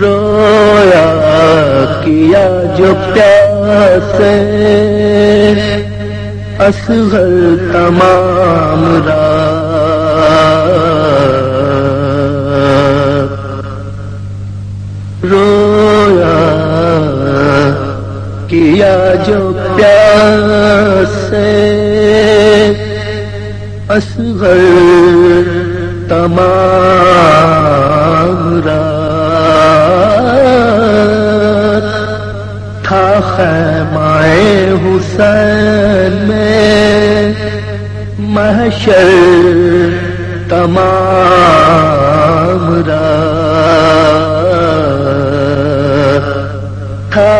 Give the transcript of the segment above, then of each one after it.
رویا کیا جو پیاسے اصغر تمام رات رویا کیا جو پیاسے اصغر تمام محشر تمام رات تھا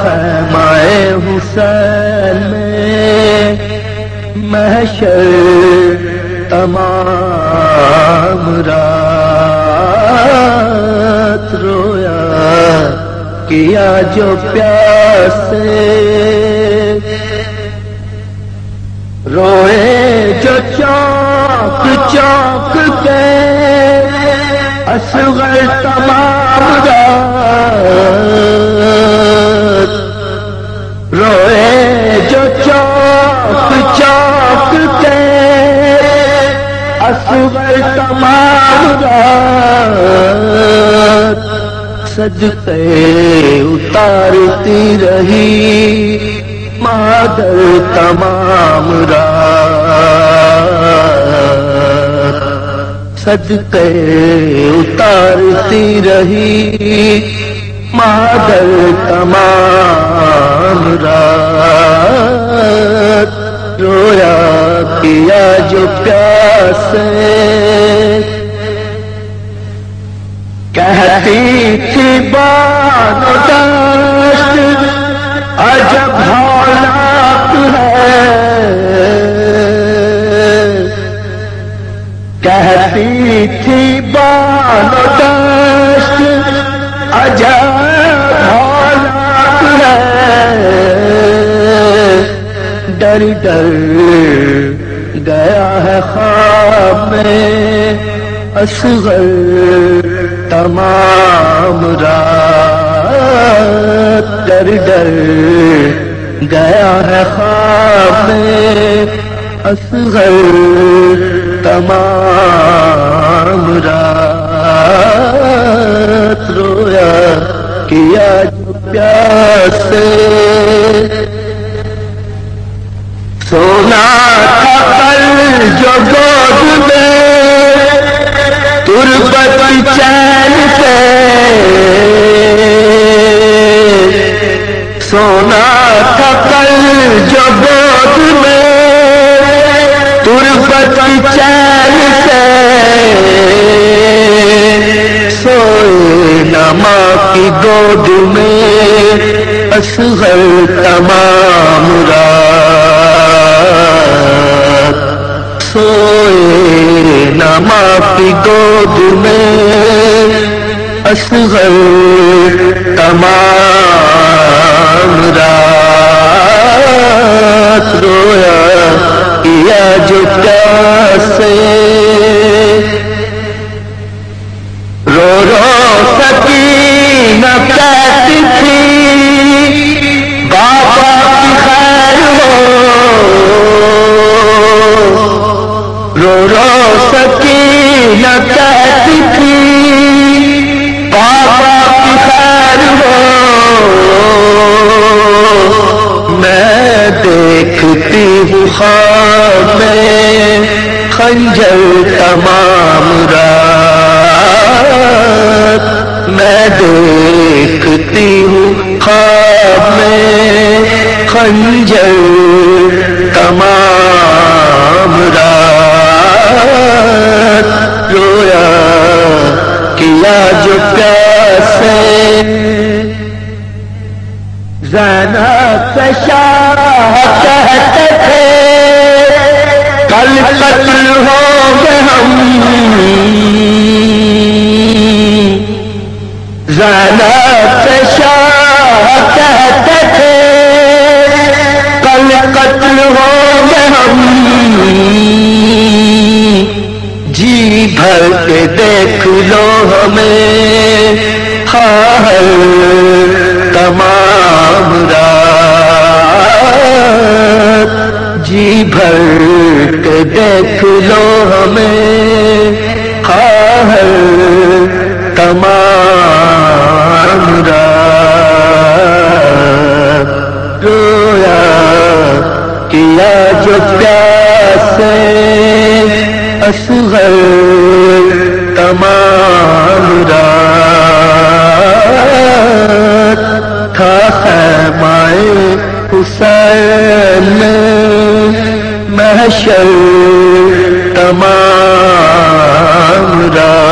خیمائے حسین میں محشر تمام رات رویا کیا جو پیاسے روئے چوک چوک کے اصغر تمام رات روئے جو چوک چوک کے اصغر تمام رات صدقے اتارتی رہی مادر تمام رات صدقے اتارتی رہی مادر تمام رات رویا کیا جو پیاسے۔ کہتی تھی بات کہتی تھی بانو دست، عجب ڈر ڈر گیا ہے خواب میں اصغر تمام رات۔ ڈر ڈر گیا ہے خواب میں اصغر تمام رات رویا کیا جو پیاسے سونا تھا کل جو گود میں تربت چین سے سونا تھا کل جو گود میں تربت چین سے سوئے نما کی گود میں اصغر تمام رات سوئے نما کی گود میں اصغر تمام جو کیا خنجر تمام رات میں دیکھتی ہوں خواب میں خنجر تمام رات رویا کیا جو پیاسے زینب شاہ کہتے تھے کل قتل ہو گے ہم زینب شاہ کہتے تھے کل قتل ہو گے ہم جی بھر کے دیکھ لو ہمیں خواہر تمام رات جی بھر دیکھ لو ہمیں خواہر تمام رات رویا کیا جو پیاسے اصغر تمام رات تھا خیمائے حسین محشر تمام رات